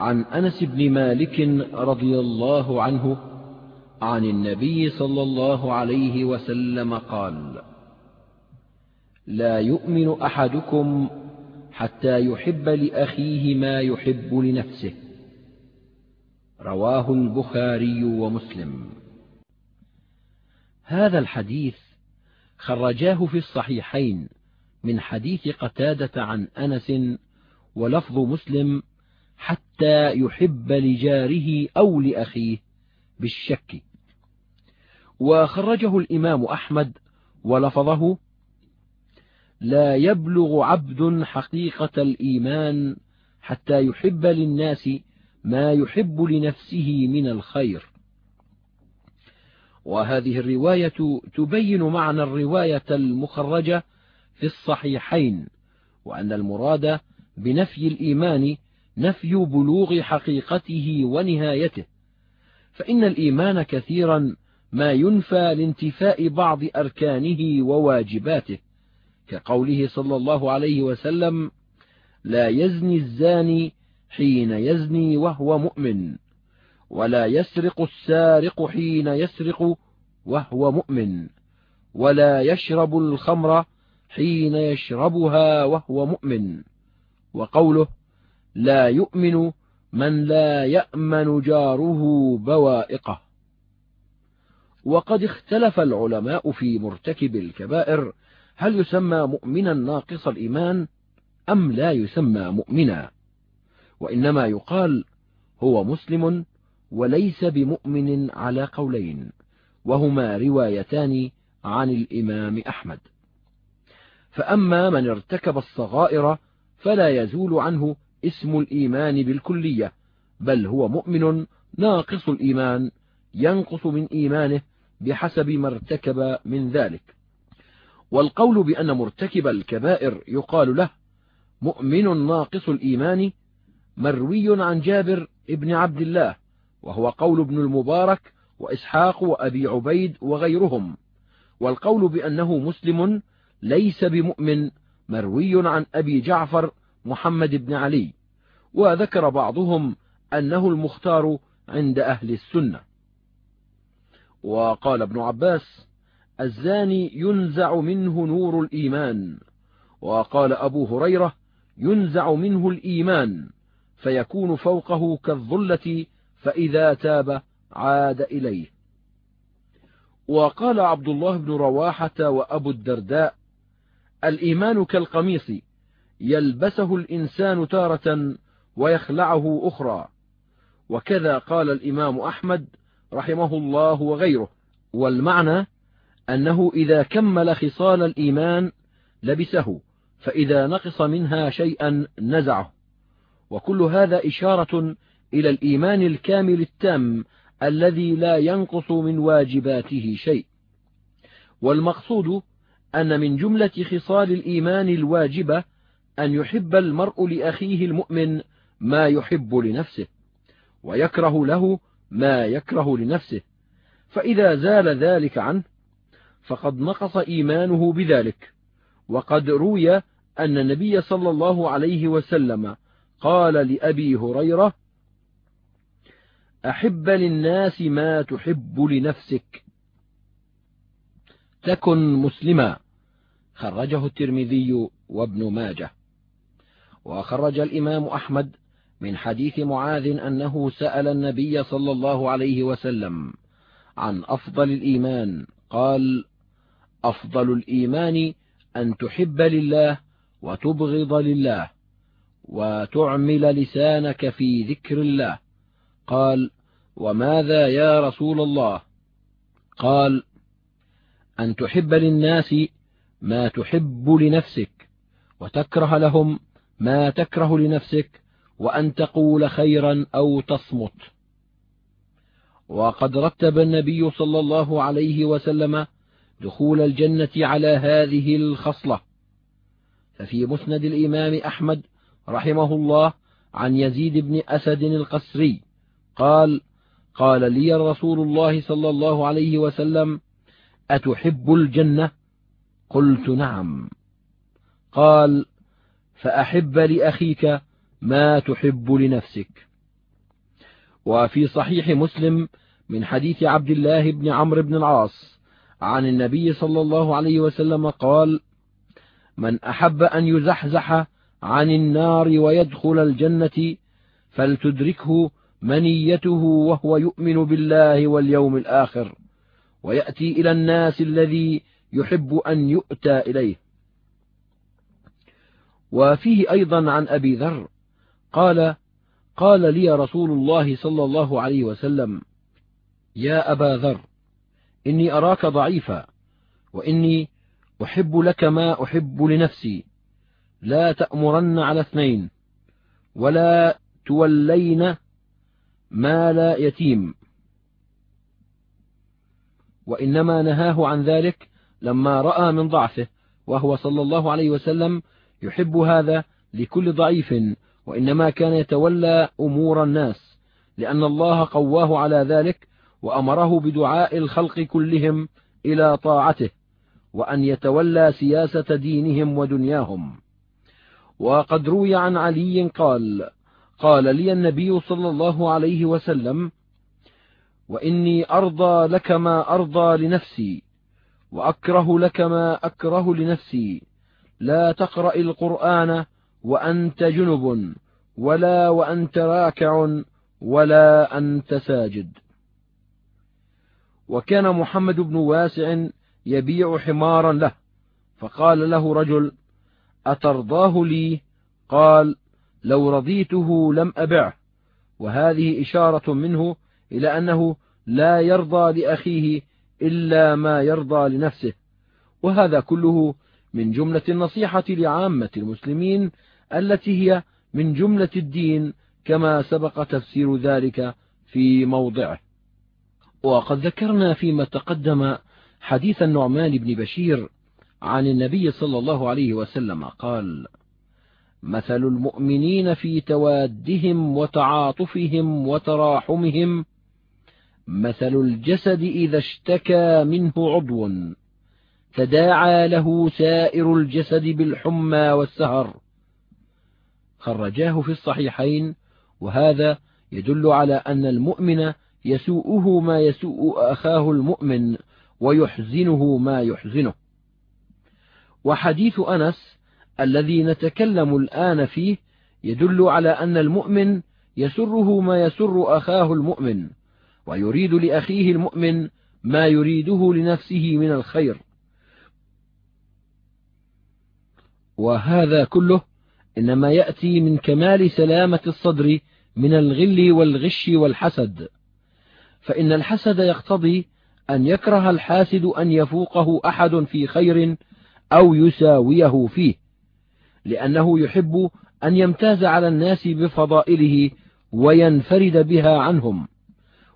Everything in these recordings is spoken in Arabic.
عن أنس بن مالك رضي الله عنه عن النبي صلى الله عليه وسلم قال لا يؤمن أحدكم حتى يحب لأخيه ما يحب لنفسه. رواه البخاري ومسلم. هذا الحديث خرجاه في الصحيحين من حديث قتادة عن أنس ولفظ مسلم حتى يحب لجاره أو لأخيه بالشك. وخرجه الإمام أحمد ولفظه لا يبلغ عبد حقيقة الإيمان حتى يحب للناس ما يحب لنفسه من الخير. وهذه الرواية تبين معنى الرواية المخرجة في الصحيحين وأن المراد بنفي الإيمان نفي بلوغ حقيقته ونهايته. فإن الإيمان كثيرا ما ينفى لانتفاء بعض أركانه وواجباته. كقوله صلى الله عليه وسلم لا يزني الزاني حين يزني وهو مؤمن ولا يسرق السارق حين يسرق وهو مؤمن ولا يشرب الخمر حين يشربها وهو مؤمن. وقوله لا يؤمن من لا يأمن جاره بوائقه. وقد اختلف العلماء في مرتكب الكبائر هل يسمى مؤمنا ناقص الإيمان أم لا يسمى مؤمنا. وإنما يقال هو مسلم وليس بمؤمن على قولين وهما روايتان عن الإمام أحمد. فأما من ارتكب الصغائر فلا يزول عنه اسم الإيمان بالكلية بل هو مؤمن ناقص الإيمان ينقص من إيمانه بحسب ما ارتكب من ذلك. والقول بأن مرتكب الكبائر يقال له مؤمن ناقص الإيمان مروي عن جابر بن عبد الله وهو قول ابن المبارك وإسحاق وأبي عبيد وغيرهم. والقول بأنه مسلم ليس بمؤمن مروي عن أبي جعفر محمد بن علي وذكر بعضهم أنه المختار عند أهل السنة. وقال ابن عباس الزاني ينزع منه نور الإيمان. وقال أبو هريرة ينزع منه الإيمان فيكون فوقه كالظلة فإذا تاب عاد إليه. وقال عبد الله بن رواحة وأبو الدرداء الإيمان كالقميص يلبسه الإنسان تارة ويخلعه أخرى. وكذا قال الإمام أحمد رحمه الله وغيره. والمعنى أنه إذا كمل خصال الإيمان لبسه فإذا نقص منها شيئا نزعه. وكل هذا إشارة إلى الإيمان الكامل التام الذي لا ينقص من واجباته شيء. والمقصود أن من جملة خصال الإيمان الواجبة أن يحب المرء لأخيه المؤمن ما يحب لنفسه ويكره له ما يكره لنفسه فإذا زال ذلك عنه فقد نقص إيمانه بذلك وقد روي أن النبي صلى الله عليه وسلم قال لأبي هريرة أحب للناس ما تحب لنفسك تكن مسلما خرجه الترمذي وابن ماجه. وخرج الإمام أحمد من حديث معاذ أنه سأل النبي صلى الله عليه وسلم عن أفضل الإيمان. قال أفضل الإيمان أن تحب لله وتبغض لله وتعمل لسانك في ذكر الله. قال وماذا يا رسول الله؟ قال أن تحب للناس ما تحب لنفسك وتكره لهم ما تكره لنفسك وأن تقول خيرا أو تصمت. وقد رتب النبي صلى الله عليه وسلم دخول الجنة على هذه الخصلة. ففي مسند الإمام أحمد رحمه الله عن يزيد بن أسد القسري قال قال لي رسول الله صلى الله عليه وسلم أتحب الجنة؟ قلت نعم. قال فأحب لأخيك ما تحب لنفسك. وفي صحيح مسلم من حديث عبد الله بن عمرو بن العاص عن النبي صلى الله عليه وسلم قال من أحب أن يزحزح عن النار ويدخل الجنة فلتدركه منيته وهو يؤمن بالله واليوم الآخر ويأتي إلى الناس الذي يحب أن يؤتى إليه. وفيه أيضا عن أبي ذر قال قال لي رسول الله صلى الله عليه وسلم يا أبا ذر إني أراك ضعيفا وإني أحب لك ما أحب لنفسي لا تأمرن على اثنين ولا تولين ما لا يتيم. وإنما نهاه عن ذلك لما رأى من ضعفه وهو صلى الله عليه وسلم يحب هذا لكل ضعيف وإنما كان يتولى أمور الناس لأن الله قواه على ذلك وأمره بدعاء الخلق كلهم إلى طاعته وأن يتولى سياسة دينهم ودنياهم. وقد روي عن علي قال قال لي النبي صلى الله عليه وسلم وإني أرضى لك ما أرضى لنفسي وأكره لك ما أكره لنفسي لا تقرأ القرآن وأنت جنب ولا وأنت راكع ولا أنت ساجد. وكان محمد بن واسع يبيع حمارا له فقال له رجل أترضاه لي؟ قال لو رضيته لم أبعه. وهذه إشارة منه إلى أنه لا يرضى لأخيه إلا ما يرضى لنفسه وهذا كله من جملة النصيحة لعامة المسلمين التي هي من جملة الدين كما سبق تفسير ذلك في موضعه. وقد ذكرنا فيما تقدم حديث النعمان بن بشير عن النبي صلى الله عليه وسلم قال مثل المؤمنين في توادهم وتعاطفهم وتراحمهم مثل الجسد إذا اشتكى منه عضو تداعى له سائر الجسد بالحمى والسهر. خرجاه في الصحيحين وهذا يدل على أن المؤمن يسوءه ما يسوء أخاه المؤمن ويحزنه ما يحزنه. وحديث أنس الذي نتكلم الآن فيه يدل على أن المؤمن يسره ما يسر أخاه المؤمن ويريد لأخيه المؤمن ما يريده لنفسه من الخير. وهذا كله إنما يأتي من كمال سلامة الصدر من الغل والغش والحسد. فإن الحسد يقتضي أن يكره الحاسد أن يفوقه أحد في خير أو يساويه فيه لأنه يحب أن يمتاز على الناس بفضائله وينفرد بها عنهم.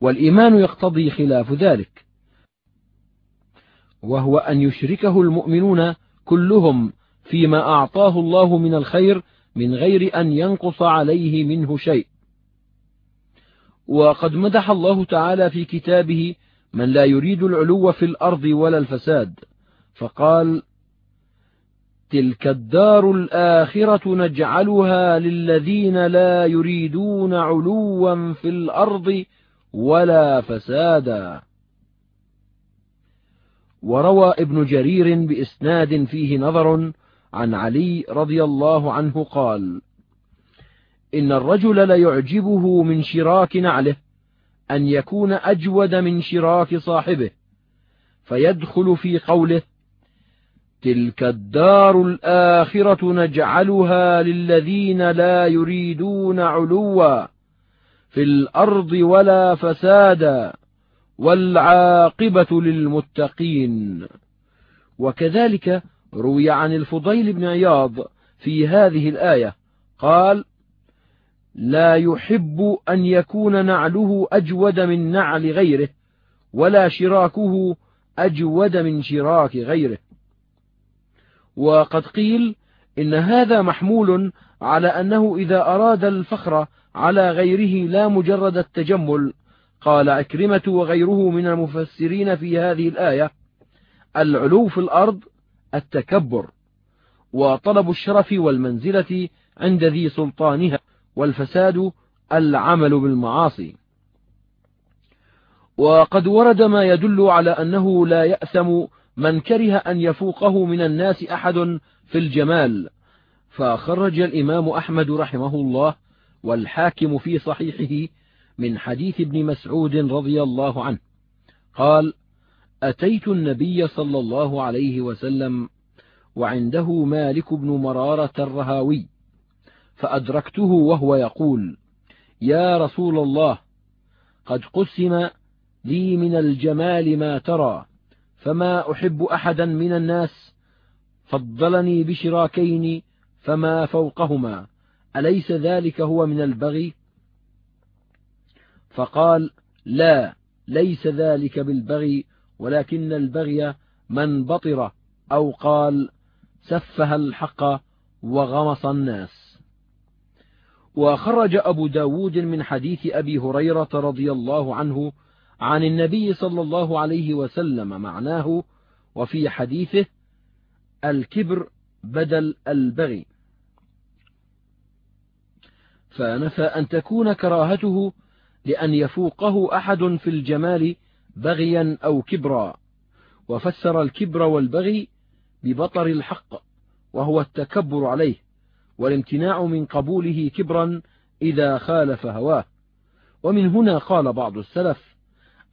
والإيمان يقتضي خلاف ذلك وهو أن يشركه المؤمنون كلهم فيما أعطاه الله من الخير من غير أن ينقص عليه منه شيء. وقد مدح الله تعالى في كتابه من لا يريد العلو في الأرض ولا الفساد فقال تلك الدار الآخرة نجعلها للذين لا يريدون علوا في الأرض ولا فسادا. وروى ابن جرير بإسناد فيه نظر عن علي رضي الله عنه قال إن الرجل ليعجبه من شراك نعله أن يكون أجود من شراك صاحبه فيدخل في قوله تلك الدار الآخرة نجعلها للذين لا يريدون علوا في الأرض ولا فسادا والعاقبة للمتقين. وكذلك روي عن الفضيل بن عياض في هذه الآية قال لا يحب أن يكون نعله أجود من نعل غيره ولا شراكه أجود من شراك غيره. وقد قيل إن هذا محمول على أنه إذا أراد الفخر على غيره لا مجرد التجمل. قال أكرمة وغيره من المفسرين في هذه الآية العلو في الأرض التكبر وطلب الشرف والمنزلة عند ذي سلطانها والفساد العمل بالمعاصي. وقد ورد ما يدل على أنه لا يأثم من كره أن يفوقه من الناس أحد في الجمال. فخرج الإمام أحمد رحمه الله والحاكم في صحيحه من حديث ابن مسعود رضي الله عنه. قال أتيت النبي صلى الله عليه وسلم وعنده مالك بن مرارة الرهاوي فأدركته وهو يقول يا رسول الله قد قسم لي من الجمال ما ترى فما أحب أحدا من الناس فضلني بشراكين فما فوقهما أليس ذلك هو من البغي؟ فقال لا ليس ذلك بالبغي ولكن البغي من بطر أو قال سفه الحق وغمص الناس. وخرج أبو ب داود من حديث أبي هريرة رضي الله عنه عن النبي صلى الله عليه وسلم معناه وفي حديثه الكبر بدل البغي. فنفى أن تكون كراهته لأن يفوقه أحد في الجمال بغيا أو كبرا وفسر الكبر والبغي ببطر الحق وهو التكبر عليه والامتناع من قبوله كبرا إذا خالف هواه. ومن هنا قال بعض السلف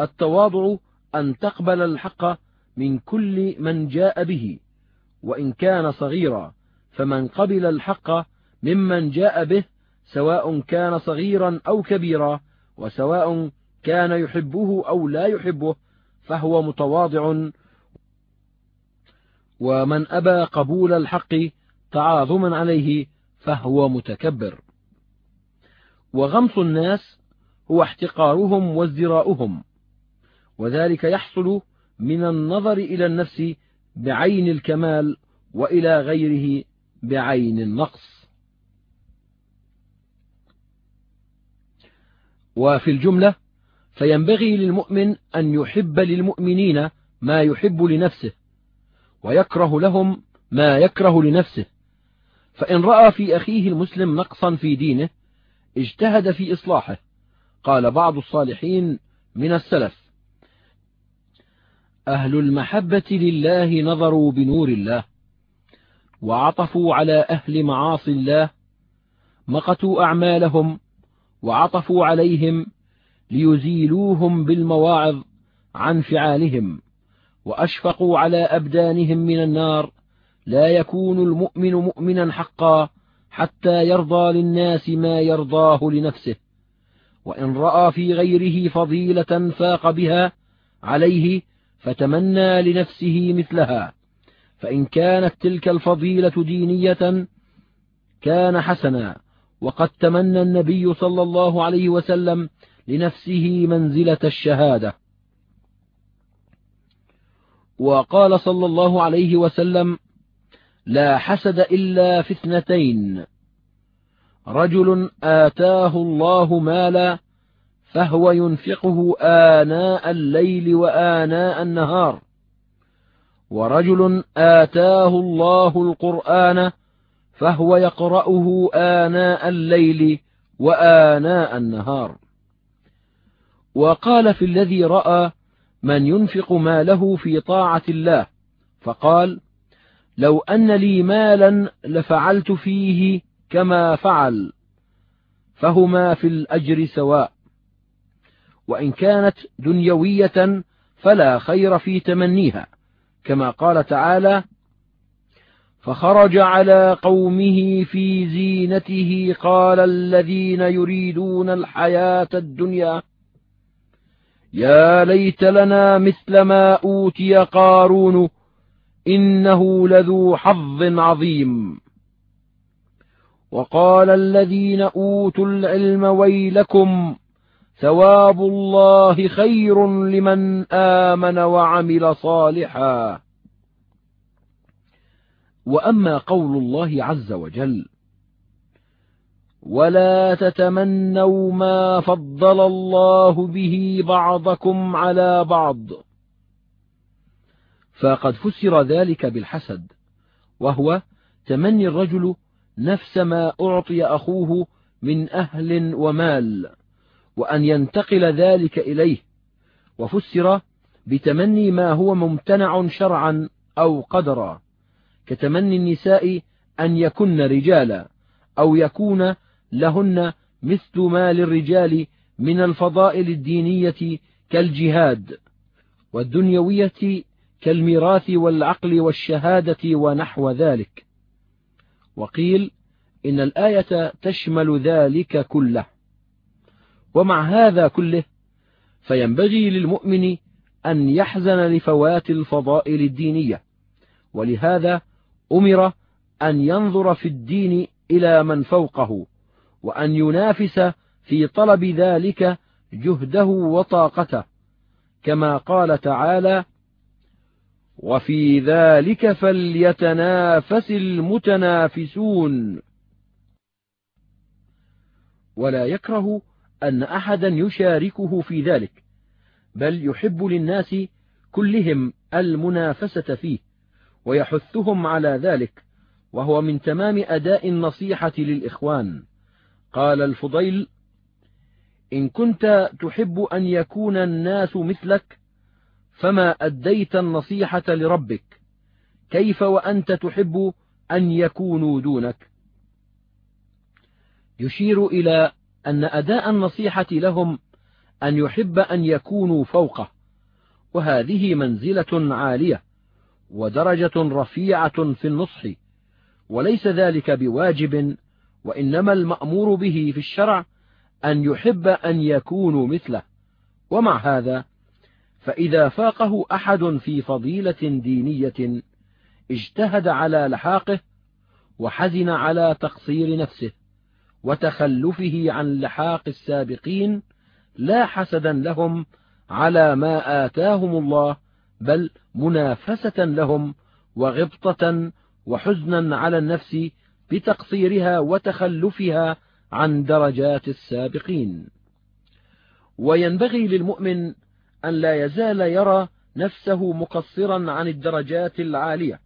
التواضع أن تقبل الحق من كل من جاء به وإن كان صغيرا فمن قبل الحق ممن جاء به سواء كان صغيرا أو كبيرا وسواء كان يحبه أو لا يحبه فهو متواضع. ومن أبى قبول الحق تعاظما عليه فهو متكبر. وغمص الناس هو احتقارهم وازدراؤهم. وذلك يحصل من النظر إلى النفس بعين الكمال وإلى غيره بعين النقص. وفي الجملة فينبغي للمؤمن أن يحب للمؤمنين ما يحب لنفسه ويكره لهم ما يكره لنفسه. فإن رأى في أخيه المسلم نقصا في دينه اجتهد في إصلاحه. قال بعض الصالحين من السلف أهل المحبة لله نظروا بنور الله وعطفوا على أهل معاصي الله مقتوا أعمالهم وعطفوا عليهم ليزيلوهم بالمواعظ عن فعالهم وأشفقوا على أبدانهم من النار لا يكون المؤمن مؤمنا حقا حتى يرضى للناس ما يرضاه لنفسه وإن رأى في غيره فضيلة فاق بها عليه فتمنى لنفسه مثلها فإن كانت تلك الفضيلة دينية كان حسنا وقد تمنى النبي صلى الله عليه وسلم لنفسه منزلة الشهادة. وقال صلى الله عليه وسلم لا حسد إلا في اثنتين. رجل آتاه الله مالا فهو ينفقه آناء الليل وآناء النهار. ورجل آتاه الله القرآن فهو يقرأه آناء الليل وآناء النهار. وقال في الذي رأى من ينفق ماله في طاعة الله فقال لو أن لي مالا لفعلت فيه كما فعل فهما في الأجر سواء. وإن كانت دنيوية فلا خير في تمنيها كما قال تعالى فخرج على قومه في زينته قال الذين يريدون الحياة الدنيا يا ليت لنا مثل ما أوتي قارون إنه لذو حظ عظيم. وقال الذين أوتوا العلم ويلكم ثواب الله خير لمن آمن وعمل صالحا. وأما قول الله عز وجل ولا تتمنوا ما فضل الله به بعضكم على بعض. فقد فسر ذلك بالحسد. وهو تمني الرجل نفس ما أعطي أخوه من أهل ومال وأن ينتقل ذلك إليه. وفسر بتمني ما هو ممتنع شرعا أو قدرا. كتمني النساء أن يكن رجالا أو يكون لهن مثل ما للرجال من الفضائل الدينية كالجهاد والدنيوية كالميراث والعقل والشهادة ونحو ذلك. وقيل إن الآية تشمل ذلك كله. ومع هذا كله فينبغي للمؤمن أن يحزن لفوات الفضائل الدينية. ولهذا أمر أن ينظر في الدين إلى من فوقه. وأن ينافس في طلب ذلك جهده وطاقته كما قال تعالى وفي ذلك فليتنافس المتنافسون ولا يكره أن أحدا يشاركه في ذلك بل يحب للناس كلهم المنافسة فيه ويحثهم على ذلك وهو من تمام أداء النصيحة للإخوان. قال الفضيل إن كنت تحب أن يكون الناس مثلك فما أديت النصيحة لربك كيف وأنت تحب أن يكونوا دونك؟ يشير إلى أن أداء النصيحة لهم أن يحب أن يكونوا فوقه وهذه منزلة عالية ودرجة رفيعة في النصح وليس ذلك بواجب وإنما المأمور به في الشرع أن يحب أن يكونوا مثله. ومع هذا فإذا فاقه أحد في فضيلة دينية اجتهد على لحاقه وحزن على تقصير نفسه وتخلفه عن لحاق السابقين لا حسدا لهم على ما آتاهم الله بل منافسة لهم وغبطة وحزنا على النفس بتقصيرها وتخلفها عن درجات السابقين. وينبغي للمؤمن أن لا يزال يرى نفسه مقصرا عن الدرجات العالية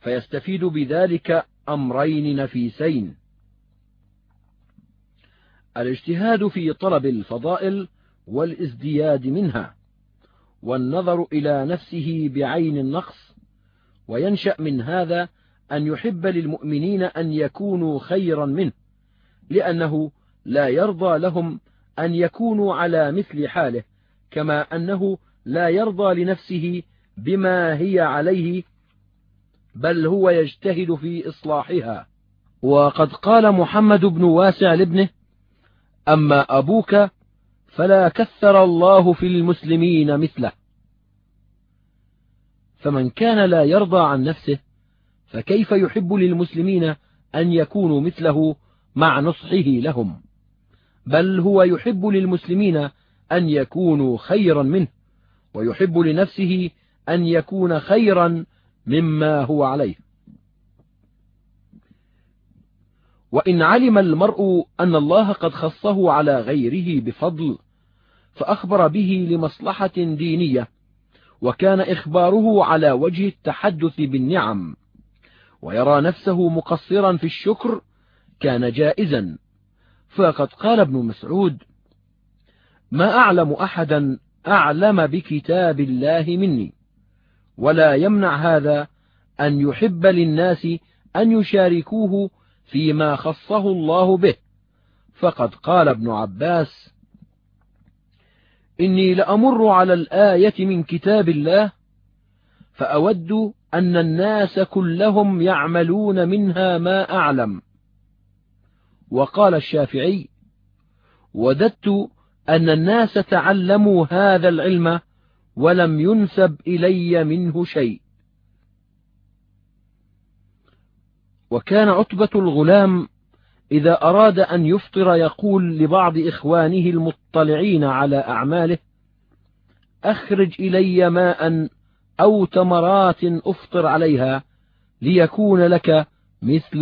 فيستفيد بذلك أمرين نفيسين. الاجتهاد في طلب الفضائل والازدياد منها والنظر إلى نفسه بعين النقص وينشأ من هذا أن يحب للمؤمنين أن يكونوا خيرا منه لأنه لا يرضى لهم أن يكونوا على مثل حاله كما أنه لا يرضى لنفسه بما هي عليه بل هو يجتهد في إصلاحها. وقد قال محمد بن واسع لابنه أما أبوك فلا كثر الله في المسلمين مثله. فمن كان لا يرضى عن نفسه فكيف يحب للمسلمين أن يكونوا مثله مع نصحه لهم؟ بل هو يحب للمسلمين أن يكونوا خيرا منه ويحب لنفسه أن يكون خيرا مما هو عليه. وإن علم المرء أن الله قد خصه على غيره بفضل فأخبر به لمصلحة دينية وكان إخباره على وجه التحدث بالنعم. ويرى نفسه مقصرا في الشكر كان جائزا. فقد قال ابن مسعود ما أعلم أحدا أعلم بكتاب الله مني ولا يمنع هذا أن يحب للناس أن يشاركوه فيما خصه الله به. فقد قال ابن عباس إني لأمر على الآية من كتاب الله فأود أن الناس كلهم يعملون منها ما أعلم. وقال الشافعي وددت أن الناس تعلموا هذا العلم ولم ينسب إلي منه شيء. وكان عتبة الغلام إذا أراد أن يفطر يقول لبعض إخوانه المطلعين على أعماله أخرج إلي ماء أو تمرات أفطر عليها ليكون لك مثل